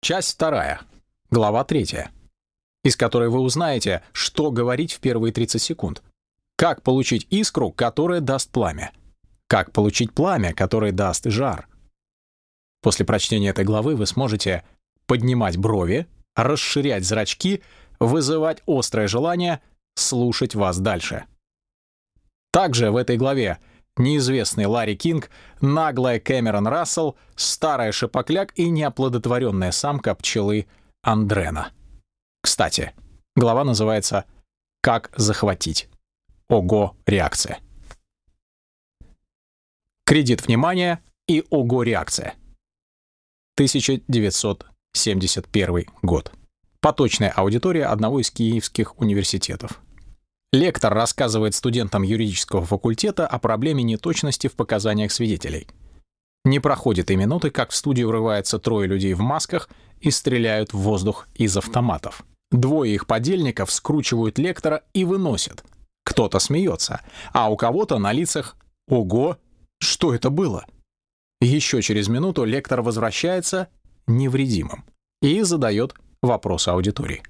Часть вторая. Глава третья. Из которой вы узнаете, что говорить в первые 30 секунд. Как получить искру, которая даст пламя. Как получить пламя, которое даст жар. После прочтения этой главы вы сможете поднимать брови, расширять зрачки, вызывать острое желание слушать вас дальше. Также в этой главе неизвестный Ларри Кинг, наглая Кэмерон Рассел, старая шипокляк и неоплодотворенная самка пчелы Андрена. Кстати, глава называется «Как захватить». Ого, реакция. Кредит внимания и ого, реакция. 1971 год. Поточная аудитория одного из киевских университетов. Лектор рассказывает студентам юридического факультета о проблеме неточности в показаниях свидетелей. Не проходит и минуты, как в студию врывается трое людей в масках и стреляют в воздух из автоматов. Двое их подельников скручивают лектора и выносят. Кто-то смеется, а у кого-то на лицах «Ого! Что это было?» Еще через минуту лектор возвращается невредимым и задает вопрос аудитории.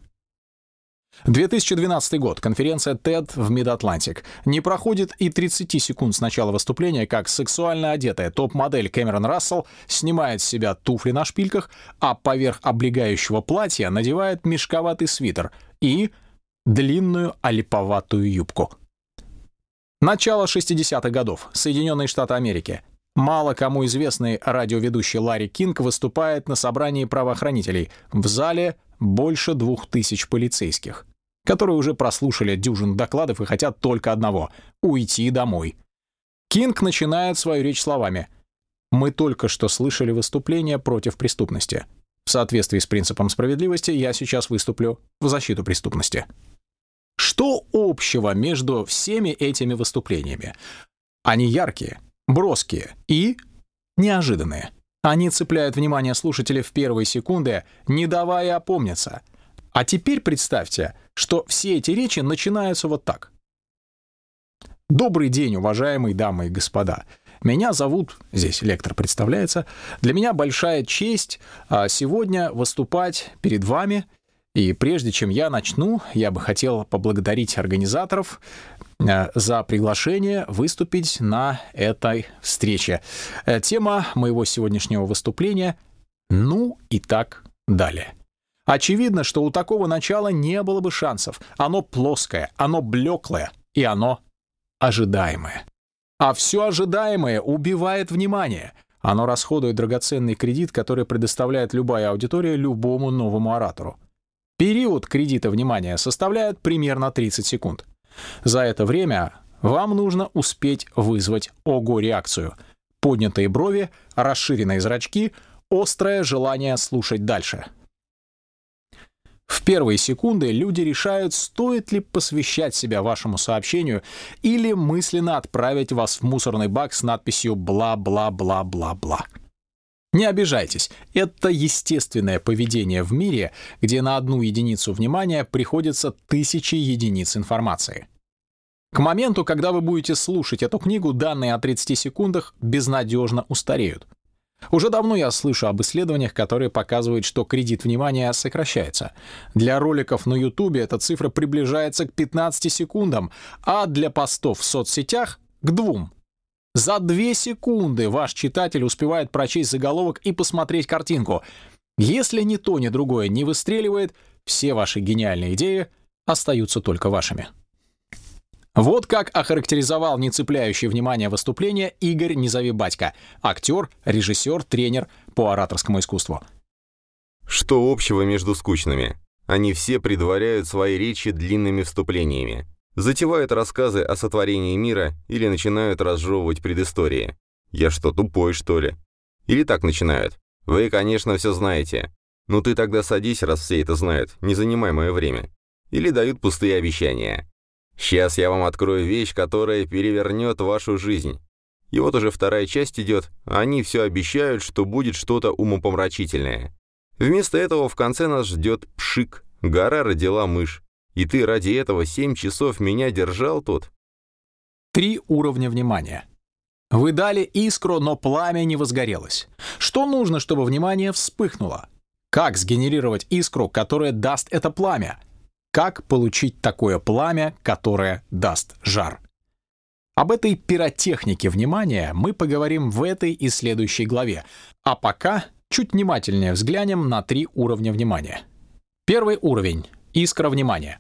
2012 год. Конференция TED в Mid-Atlantic. Не проходит и 30 секунд с начала выступления, как сексуально одетая топ-модель Кэмерон Рассел снимает с себя туфли на шпильках, а поверх облегающего платья надевает мешковатый свитер и длинную олиповатую юбку. Начало 60-х годов. Соединенные Штаты Америки. Мало кому известный радиоведущий Ларри Кинг выступает на собрании правоохранителей. В зале больше двух тысяч полицейских, которые уже прослушали дюжин докладов и хотят только одного — уйти домой. Кинг начинает свою речь словами «Мы только что слышали выступление против преступности. В соответствии с принципом справедливости я сейчас выступлю в защиту преступности». Что общего между всеми этими выступлениями? Они яркие, броские и неожиданные. Они цепляют внимание слушателей в первые секунды, не давая опомниться. А теперь представьте, что все эти речи начинаются вот так. Добрый день, уважаемые дамы и господа. Меня зовут, здесь лектор представляется, для меня большая честь а, сегодня выступать перед вами. И прежде чем я начну, я бы хотел поблагодарить организаторов Э, за приглашение выступить на этой встрече. Э, тема моего сегодняшнего выступления «Ну и так далее». Очевидно, что у такого начала не было бы шансов. Оно плоское, оно блеклое и оно ожидаемое. А все ожидаемое убивает внимание. Оно расходует драгоценный кредит, который предоставляет любая аудитория любому новому оратору. Период кредита внимания составляет примерно 30 секунд. За это время вам нужно успеть вызвать ого-реакцию. Поднятые брови, расширенные зрачки, острое желание слушать дальше. В первые секунды люди решают, стоит ли посвящать себя вашему сообщению или мысленно отправить вас в мусорный бак с надписью «бла-бла-бла-бла-бла». Не обижайтесь, это естественное поведение в мире, где на одну единицу внимания приходится тысячи единиц информации. К моменту, когда вы будете слушать эту книгу, данные о 30 секундах безнадежно устареют. Уже давно я слышу об исследованиях, которые показывают, что кредит внимания сокращается. Для роликов на YouTube эта цифра приближается к 15 секундам, а для постов в соцсетях — к двум. За две секунды ваш читатель успевает прочесть заголовок и посмотреть картинку. Если ни то, ни другое не выстреливает, все ваши гениальные идеи остаются только вашими. Вот как охарактеризовал не цепляющий внимание выступление Игорь Низови Батько, актер, режиссер, тренер по ораторскому искусству. Что общего между скучными? Они все предваряют свои речи длинными вступлениями затевают рассказы о сотворении мира или начинают разжевывать предыстории. Я что, тупой, что ли? Или так начинают. Вы, конечно, все знаете. Ну ты тогда садись, раз все это знают, не занимай мое время. Или дают пустые обещания. Сейчас я вам открою вещь, которая перевернет вашу жизнь. И вот уже вторая часть идет, они все обещают, что будет что-то умопомрачительное. Вместо этого в конце нас ждет пшик. Гора родила мышь. И ты ради этого семь часов меня держал тут?» Три уровня внимания. Вы дали искру, но пламя не возгорелось. Что нужно, чтобы внимание вспыхнуло? Как сгенерировать искру, которая даст это пламя? Как получить такое пламя, которое даст жар? Об этой пиротехнике внимания мы поговорим в этой и следующей главе. А пока чуть внимательнее взглянем на три уровня внимания. Первый уровень — искра внимания.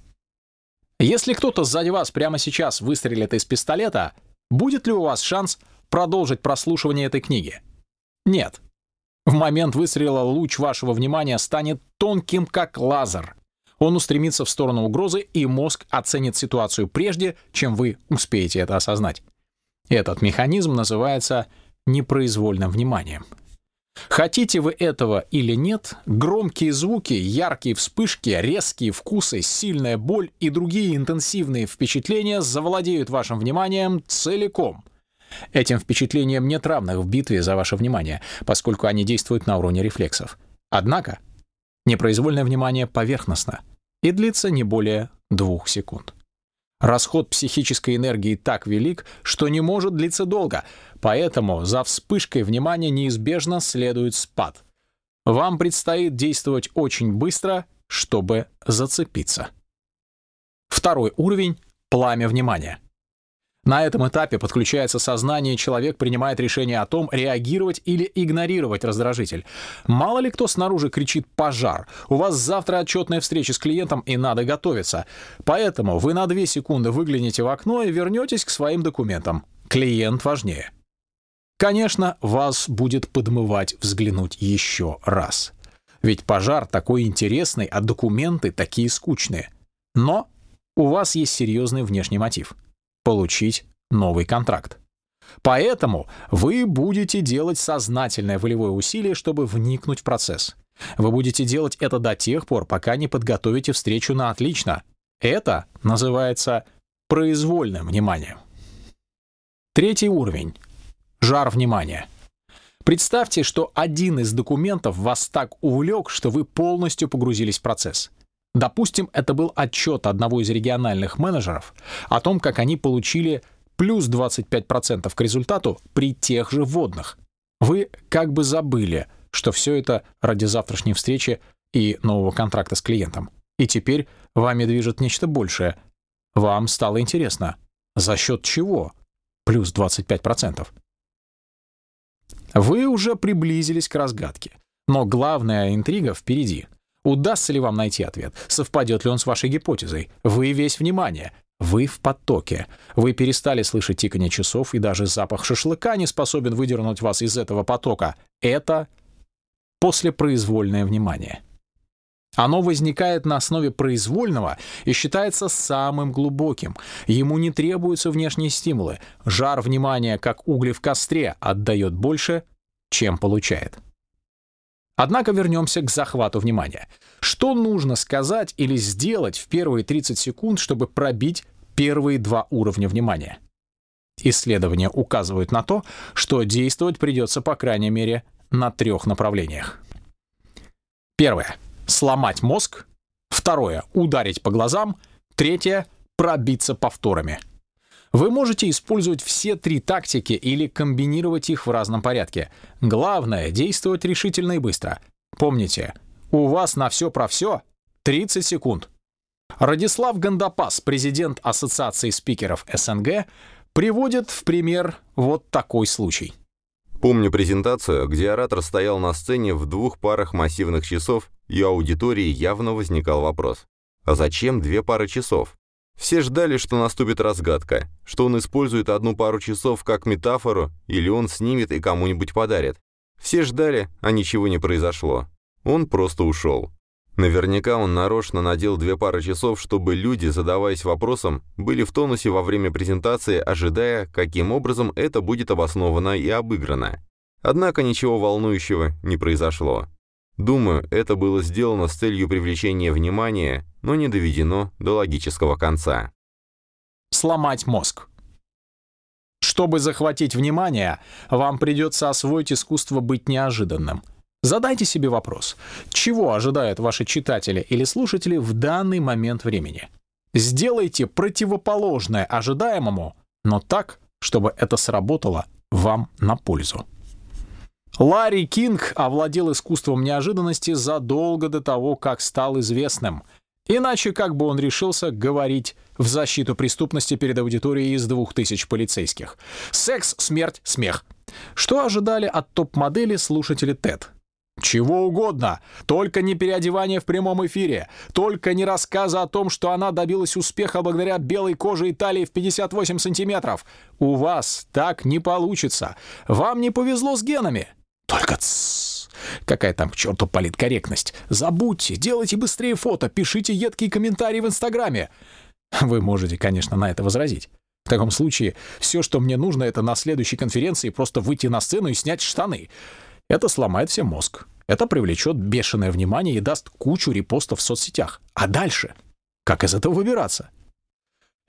Если кто-то сзади вас прямо сейчас выстрелит из пистолета, будет ли у вас шанс продолжить прослушивание этой книги? Нет. В момент выстрела луч вашего внимания станет тонким, как лазер. Он устремится в сторону угрозы, и мозг оценит ситуацию прежде, чем вы успеете это осознать. Этот механизм называется непроизвольным вниманием. Хотите вы этого или нет, громкие звуки, яркие вспышки, резкие вкусы, сильная боль и другие интенсивные впечатления завладеют вашим вниманием целиком. Этим впечатлениям нет равных в битве за ваше внимание, поскольку они действуют на уровне рефлексов. Однако непроизвольное внимание поверхностно и длится не более двух секунд. Расход психической энергии так велик, что не может длиться долго, поэтому за вспышкой внимания неизбежно следует спад. Вам предстоит действовать очень быстро, чтобы зацепиться. Второй уровень — пламя внимания — на этом этапе подключается сознание, и человек принимает решение о том, реагировать или игнорировать раздражитель. Мало ли кто снаружи кричит «пожар», у вас завтра отчетная встреча с клиентом и надо готовиться. Поэтому вы на 2 секунды выглянете в окно и вернетесь к своим документам. Клиент важнее. Конечно, вас будет подмывать взглянуть еще раз. Ведь пожар такой интересный, а документы такие скучные. Но у вас есть серьезный внешний мотив — получить новый контракт. Поэтому вы будете делать сознательное волевое усилие, чтобы вникнуть в процесс. Вы будете делать это до тех пор, пока не подготовите встречу на отлично. Это называется произвольным вниманием. Третий уровень — жар внимания. Представьте, что один из документов вас так увлек, что вы полностью погрузились в процесс. Допустим, это был отчет одного из региональных менеджеров о том, как они получили плюс 25% к результату при тех же вводных. Вы как бы забыли, что все это ради завтрашней встречи и нового контракта с клиентом. И теперь вами движет нечто большее. Вам стало интересно, за счет чего плюс 25%? Вы уже приблизились к разгадке, но главная интрига впереди — Удастся ли вам найти ответ? Совпадет ли он с вашей гипотезой? Вы весь внимание. Вы в потоке. Вы перестали слышать тиканье часов, и даже запах шашлыка не способен выдернуть вас из этого потока. Это послепроизвольное внимание. Оно возникает на основе произвольного и считается самым глубоким. Ему не требуются внешние стимулы. Жар внимания, как угли в костре, отдает больше, чем получает. Однако вернемся к захвату внимания. Что нужно сказать или сделать в первые 30 секунд, чтобы пробить первые два уровня внимания? Исследования указывают на то, что действовать придется по крайней мере на трех направлениях. Первое — сломать мозг. Второе — ударить по глазам. Третье — пробиться повторами. Вы можете использовать все три тактики или комбинировать их в разном порядке. Главное — действовать решительно и быстро. Помните, у вас на все про все 30 секунд. Радислав Гандапас, президент Ассоциации спикеров СНГ, приводит в пример вот такой случай. Помню презентацию, где оратор стоял на сцене в двух парах массивных часов, и у аудитории явно возникал вопрос. А зачем две пары часов? Все ждали, что наступит разгадка, что он использует одну пару часов как метафору, или он снимет и кому-нибудь подарит. Все ждали, а ничего не произошло. Он просто ушел. Наверняка он нарочно надел две пары часов, чтобы люди, задаваясь вопросом, были в тонусе во время презентации, ожидая, каким образом это будет обосновано и обыграно. Однако ничего волнующего не произошло. Думаю, это было сделано с целью привлечения внимания, но не доведено до логического конца. Сломать мозг. Чтобы захватить внимание, вам придется освоить искусство быть неожиданным. Задайте себе вопрос, чего ожидают ваши читатели или слушатели в данный момент времени. Сделайте противоположное ожидаемому, но так, чтобы это сработало вам на пользу. Ларри Кинг овладел искусством неожиданности задолго до того, как стал известным. Иначе как бы он решился говорить в защиту преступности перед аудиторией из двух тысяч полицейских? Секс, смерть, смех. Что ожидали от топ-модели слушатели ТЭД? Чего угодно, только не переодевание в прямом эфире, только не рассказы о том, что она добилась успеха благодаря белой коже и талии в 58 сантиметров. У вас так не получится. Вам не повезло с генами. Только тссс. Какая там к черту политкорректность? Забудьте, делайте быстрее фото, пишите едкие комментарии в Инстаграме. Вы можете, конечно, на это возразить. В таком случае, все, что мне нужно, это на следующей конференции просто выйти на сцену и снять штаны. Это сломает всем мозг. Это привлечет бешеное внимание и даст кучу репостов в соцсетях. А дальше? Как из этого выбираться?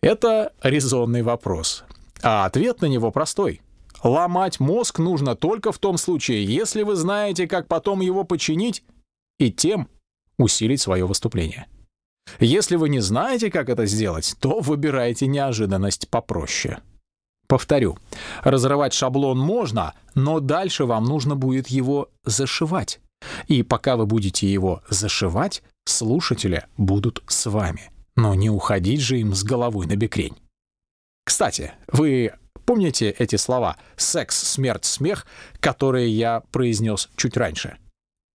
Это резонный вопрос. А ответ на него простой. Ломать мозг нужно только в том случае, если вы знаете, как потом его починить и тем усилить свое выступление. Если вы не знаете, как это сделать, то выбирайте неожиданность попроще. Повторю, разрывать шаблон можно, но дальше вам нужно будет его зашивать. И пока вы будете его зашивать, слушатели будут с вами. Но не уходить же им с головой на бекрень. Кстати, вы помните эти слова «секс, смерть, смех», которые я произнес чуть раньше?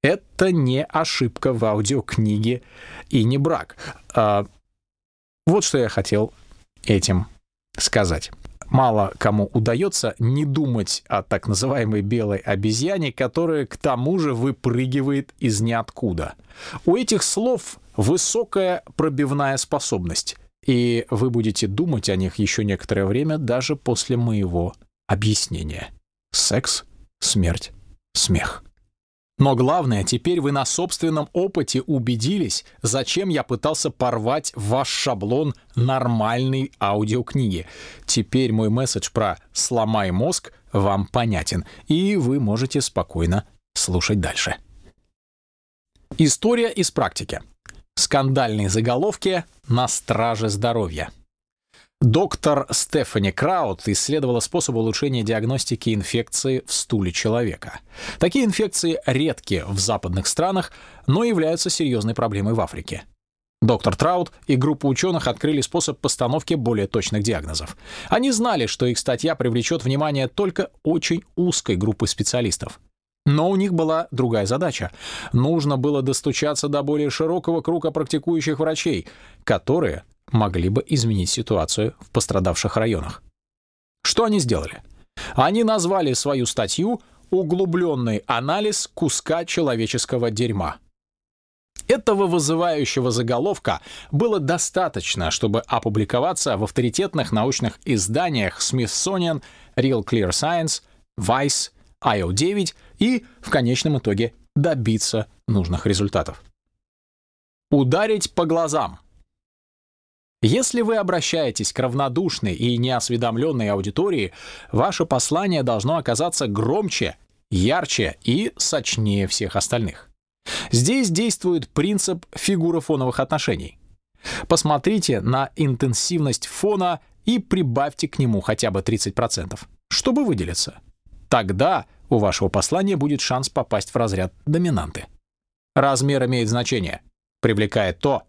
Это не ошибка в аудиокниге и не брак. А, вот что я хотел этим сказать мало кому удается не думать о так называемой белой обезьяне, которая к тому же выпрыгивает из ниоткуда. У этих слов высокая пробивная способность, и вы будете думать о них еще некоторое время даже после моего объяснения. Секс, смерть, смех. Но главное, теперь вы на собственном опыте убедились, зачем я пытался порвать ваш шаблон нормальной аудиокниги. Теперь мой месседж про «сломай мозг» вам понятен, и вы можете спокойно слушать дальше. История из практики. Скандальные заголовки на страже здоровья. Доктор Стефани Краут исследовала способ улучшения диагностики инфекции в стуле человека. Такие инфекции редки в западных странах, но являются серьезной проблемой в Африке. Доктор Траут и группа ученых открыли способ постановки более точных диагнозов. Они знали, что их статья привлечет внимание только очень узкой группы специалистов. Но у них была другая задача. Нужно было достучаться до более широкого круга практикующих врачей, которые могли бы изменить ситуацию в пострадавших районах. Что они сделали? Они назвали свою статью «Углубленный анализ куска человеческого дерьма». Этого вызывающего заголовка было достаточно, чтобы опубликоваться в авторитетных научных изданиях Smithsonian, Real Clear Science, Vice, IO9 и, в конечном итоге, добиться нужных результатов. Ударить по глазам. Если вы обращаетесь к равнодушной и неосведомленной аудитории, ваше послание должно оказаться громче, ярче и сочнее всех остальных. Здесь действует принцип фигуры фоновых отношений. Посмотрите на интенсивность фона и прибавьте к нему хотя бы 30%, чтобы выделиться. Тогда у вашего послания будет шанс попасть в разряд доминанты. Размер имеет значение. Привлекает то,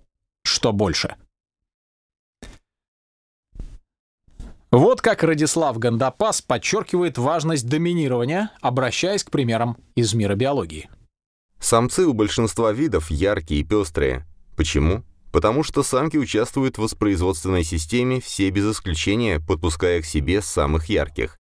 что больше. Вот как Радислав Гандапас подчеркивает важность доминирования, обращаясь к примерам из мира биологии. Самцы у большинства видов яркие и пестрые. Почему? Потому что самки участвуют в воспроизводственной системе, все без исключения подпуская к себе самых ярких.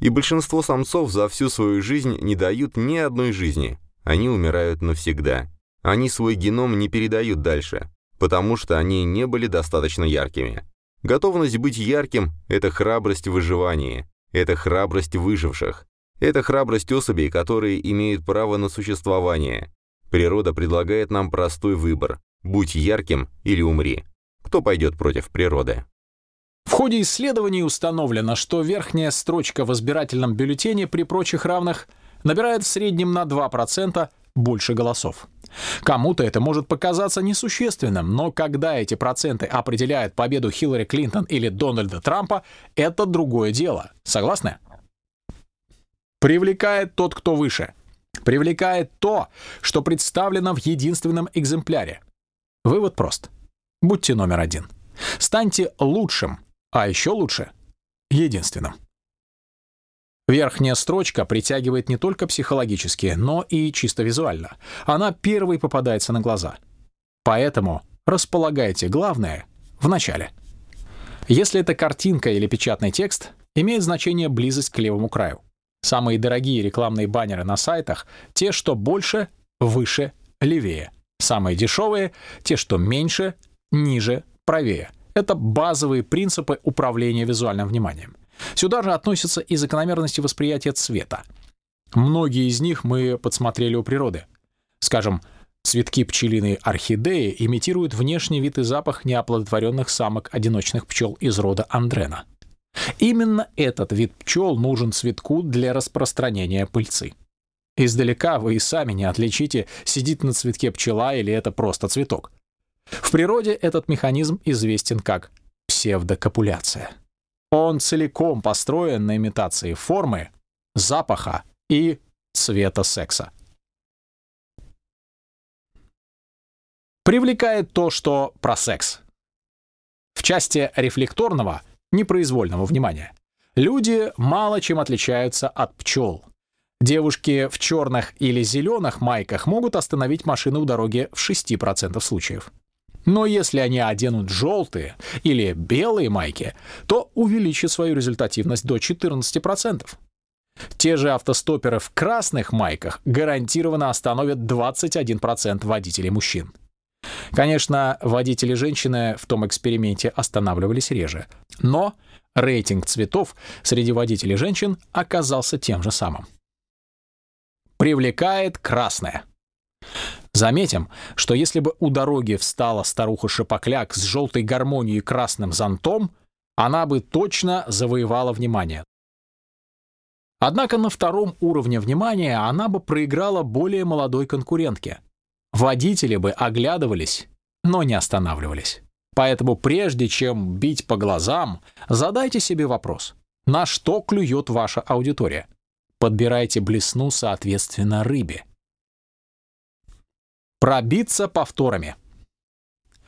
И большинство самцов за всю свою жизнь не дают ни одной жизни. Они умирают навсегда. Они свой геном не передают дальше, потому что они не были достаточно яркими. Готовность быть ярким — это храбрость выживания, это храбрость выживших, это храбрость особей, которые имеют право на существование. Природа предлагает нам простой выбор — будь ярким или умри. Кто пойдет против природы? В ходе исследований установлено, что верхняя строчка в избирательном бюллетене при прочих равных набирает в среднем на 2% больше голосов. Кому-то это может показаться несущественным, но когда эти проценты определяют победу Хиллари Клинтон или Дональда Трампа, это другое дело. Согласны? Привлекает тот, кто выше. Привлекает то, что представлено в единственном экземпляре. Вывод прост. Будьте номер один. Станьте лучшим, а еще лучше — единственным. Верхняя строчка притягивает не только психологически, но и чисто визуально. Она первой попадается на глаза. Поэтому располагайте главное в начале. Если это картинка или печатный текст, имеет значение близость к левому краю. Самые дорогие рекламные баннеры на сайтах — те, что больше, выше, левее. Самые дешевые — те, что меньше, ниже, правее. Это базовые принципы управления визуальным вниманием. Сюда же относятся и закономерности восприятия цвета. Многие из них мы подсмотрели у природы. Скажем, цветки пчелиной орхидеи имитируют внешний вид и запах неоплодотворенных самок-одиночных пчел из рода Андрена. Именно этот вид пчел нужен цветку для распространения пыльцы. Издалека вы и сами не отличите, сидит на цветке пчела или это просто цветок. В природе этот механизм известен как псевдокопуляция. Он целиком построен на имитации формы, запаха и цвета секса. Привлекает то, что про секс. В части рефлекторного, непроизвольного внимания, люди мало чем отличаются от пчел. Девушки в черных или зеленых майках могут остановить машину у дороги в 6% случаев. Но если они оденут желтые или белые майки, то увеличат свою результативность до 14%. Те же автостоперы в красных майках гарантированно остановят 21% водителей мужчин. Конечно, водители женщины в том эксперименте останавливались реже, но рейтинг цветов среди водителей женщин оказался тем же самым. Привлекает красное. Заметим, что если бы у дороги встала старуха-шапокляк с желтой гармонией и красным зонтом, она бы точно завоевала внимание. Однако на втором уровне внимания она бы проиграла более молодой конкурентке. Водители бы оглядывались, но не останавливались. Поэтому прежде чем бить по глазам, задайте себе вопрос, на что клюет ваша аудитория. Подбирайте блесну соответственно рыбе. Пробиться повторами.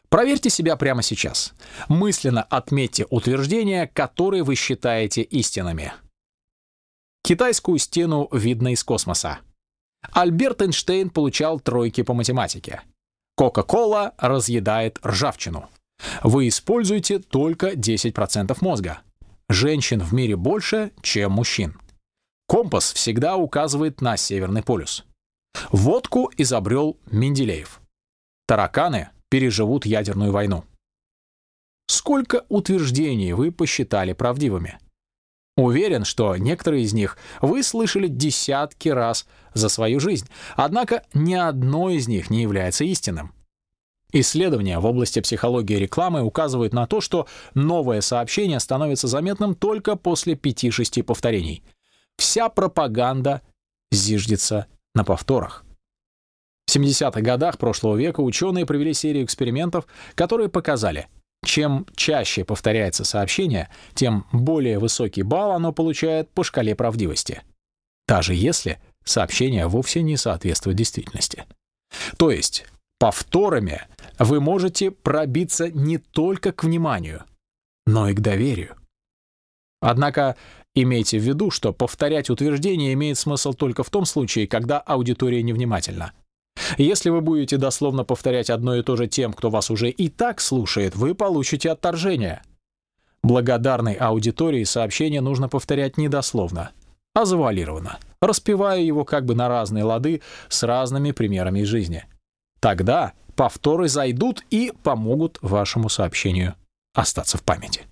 Проверьте себя прямо сейчас. Мысленно отметьте утверждения, которые вы считаете истинными. Китайскую стену видно из космоса. Альберт Эйнштейн получал тройки по математике. Кока-кола разъедает ржавчину. Вы используете только 10% мозга. Женщин в мире больше, чем мужчин. Компас всегда указывает на Северный полюс. Водку изобрел Менделеев. Тараканы переживут ядерную войну. Сколько утверждений вы посчитали правдивыми? Уверен, что некоторые из них вы слышали десятки раз за свою жизнь, однако ни одно из них не является истинным. Исследования в области психологии рекламы указывают на то, что новое сообщение становится заметным только после 5-6 повторений. Вся пропаганда зиждется на повторах. В 70-х годах прошлого века ученые провели серию экспериментов, которые показали, чем чаще повторяется сообщение, тем более высокий балл оно получает по шкале правдивости. Даже если сообщение вовсе не соответствует действительности. То есть повторами вы можете пробиться не только к вниманию, но и к доверию. Однако Имейте в виду, что повторять утверждение имеет смысл только в том случае, когда аудитория невнимательна. Если вы будете дословно повторять одно и то же тем, кто вас уже и так слушает, вы получите отторжение. Благодарной аудитории сообщение нужно повторять не дословно, а завуалированно, распевая его как бы на разные лады с разными примерами из жизни. Тогда повторы зайдут и помогут вашему сообщению остаться в памяти.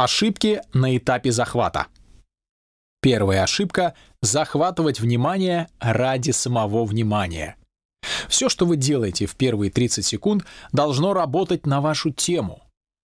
Ошибки на этапе захвата. Первая ошибка — захватывать внимание ради самого внимания. Все, что вы делаете в первые 30 секунд, должно работать на вашу тему.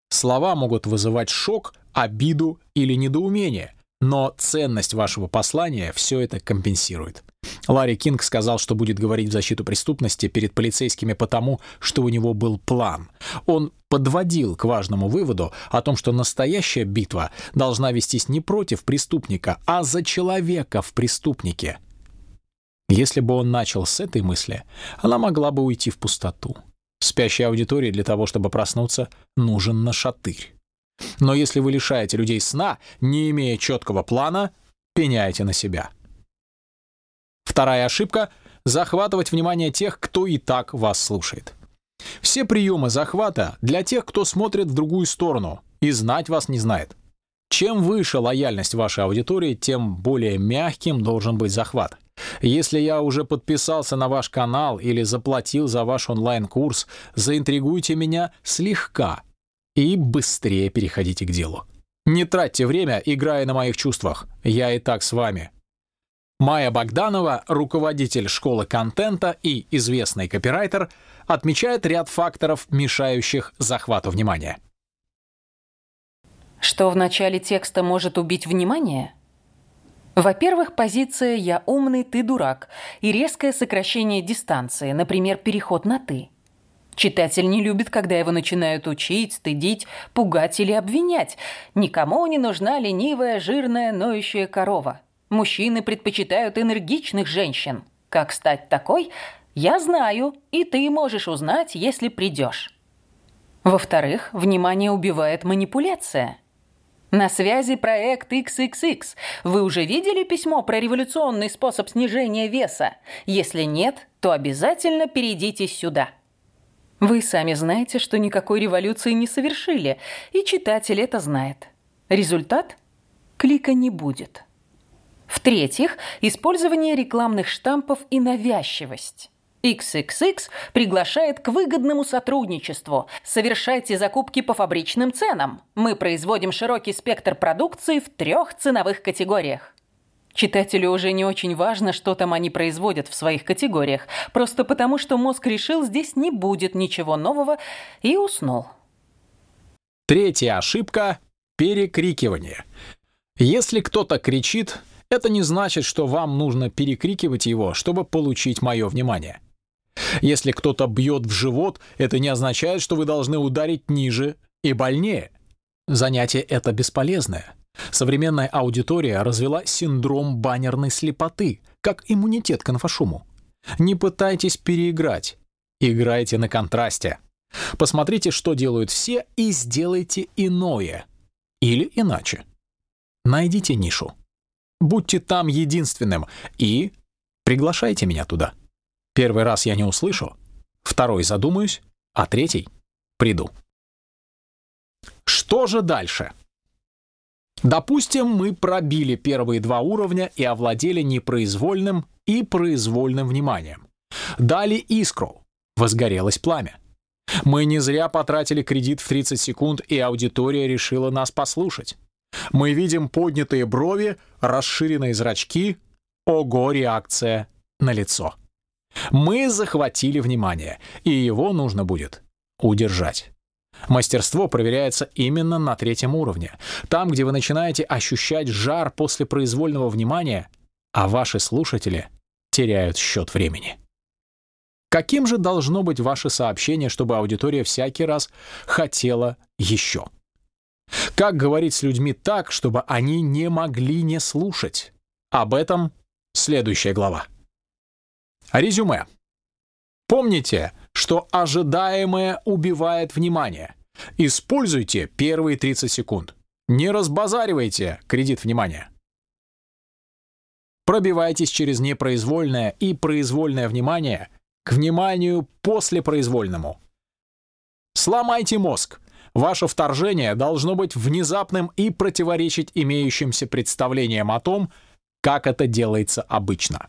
Слова могут вызывать шок, обиду или недоумение, но ценность вашего послания все это компенсирует. Ларри Кинг сказал, что будет говорить в защиту преступности перед полицейскими потому, что у него был план. Он подводил к важному выводу о том, что настоящая битва должна вестись не против преступника, а за человека в преступнике. Если бы он начал с этой мысли, она могла бы уйти в пустоту. Спящей аудитории для того, чтобы проснуться, нужен нашатырь. Но если вы лишаете людей сна, не имея четкого плана, пеняйте на себя. Вторая ошибка — захватывать внимание тех, кто и так вас слушает. Все приемы захвата для тех, кто смотрит в другую сторону и знать вас не знает. Чем выше лояльность вашей аудитории, тем более мягким должен быть захват. Если я уже подписался на ваш канал или заплатил за ваш онлайн-курс, заинтригуйте меня слегка и быстрее переходите к делу. Не тратьте время, играя на моих чувствах. Я и так с вами. Майя Богданова, руководитель школы контента и известный копирайтер, отмечает ряд факторов, мешающих захвату внимания. Что в начале текста может убить внимание? Во-первых, позиция «я умный, ты дурак» и резкое сокращение дистанции, например, переход на «ты». Читатель не любит, когда его начинают учить, стыдить, пугать или обвинять. Никому не нужна ленивая, жирная, ноющая корова. Мужчины предпочитают энергичных женщин. Как стать такой? Я знаю, и ты можешь узнать, если придешь. Во-вторых, внимание убивает манипуляция. На связи проект XXX. Вы уже видели письмо про революционный способ снижения веса? Если нет, то обязательно перейдите сюда. Вы сами знаете, что никакой революции не совершили, и читатель это знает. Результат? Клика не будет. В-третьих, использование рекламных штампов и навязчивость. XXX приглашает к выгодному сотрудничеству. Совершайте закупки по фабричным ценам. Мы производим широкий спектр продукции в трех ценовых категориях. Читателю уже не очень важно, что там они производят в своих категориях, просто потому что мозг решил, здесь не будет ничего нового, и уснул. Третья ошибка — перекрикивание. Если кто-то кричит, это не значит, что вам нужно перекрикивать его, чтобы получить мое внимание. Если кто-то бьет в живот, это не означает, что вы должны ударить ниже и больнее. Занятие это бесполезное. Современная аудитория развела синдром баннерной слепоты, как иммунитет к инфошуму. Не пытайтесь переиграть. Играйте на контрасте. Посмотрите, что делают все, и сделайте иное. Или иначе. Найдите нишу. Будьте там единственным и приглашайте меня туда. Первый раз я не услышу, второй задумаюсь, а третий приду. Что же дальше? Допустим, мы пробили первые два уровня и овладели непроизвольным и произвольным вниманием. Дали искру, возгорелось пламя. Мы не зря потратили кредит в 30 секунд, и аудитория решила нас послушать. Мы видим поднятые брови, расширенные зрачки. Ого, реакция на лицо. Мы захватили внимание, и его нужно будет удержать. Мастерство проверяется именно на третьем уровне, там, где вы начинаете ощущать жар после произвольного внимания, а ваши слушатели теряют счет времени. Каким же должно быть ваше сообщение, чтобы аудитория всякий раз хотела еще? Как говорить с людьми так, чтобы они не могли не слушать? Об этом следующая глава. Резюме. Помните, что ожидаемое убивает внимание. Используйте первые 30 секунд. Не разбазаривайте кредит внимания. Пробивайтесь через непроизвольное и произвольное внимание к вниманию после произвольному. Сломайте мозг. Ваше вторжение должно быть внезапным и противоречить имеющимся представлениям о том, как это делается обычно.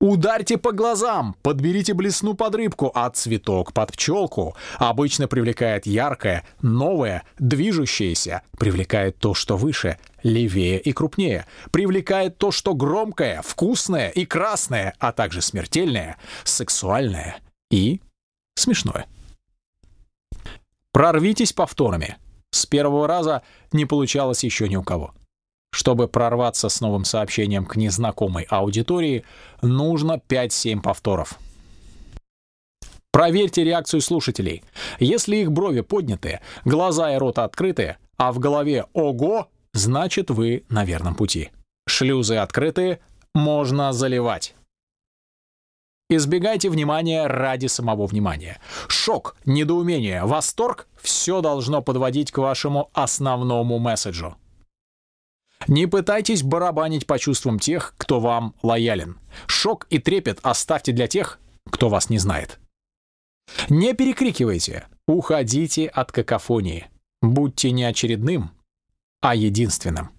Ударьте по глазам, подберите блесну под рыбку, а цветок под пчелку. Обычно привлекает яркое, новое, движущееся. Привлекает то, что выше, левее и крупнее. Привлекает то, что громкое, вкусное и красное, а также смертельное, сексуальное и смешное. Прорвитесь повторами. С первого раза не получалось еще ни у кого. Чтобы прорваться с новым сообщением к незнакомой аудитории, нужно 5-7 повторов. Проверьте реакцию слушателей. Если их брови подняты, глаза и рот открыты, а в голове «Ого!», значит вы на верном пути. Шлюзы открыты, можно заливать. Избегайте внимания ради самого внимания. Шок, недоумение, восторг — все должно подводить к вашему основному месседжу. Не пытайтесь барабанить по чувствам тех, кто вам лоялен. Шок и трепет оставьте для тех, кто вас не знает. Не перекрикивайте, уходите от какофонии. Будьте не очередным, а единственным.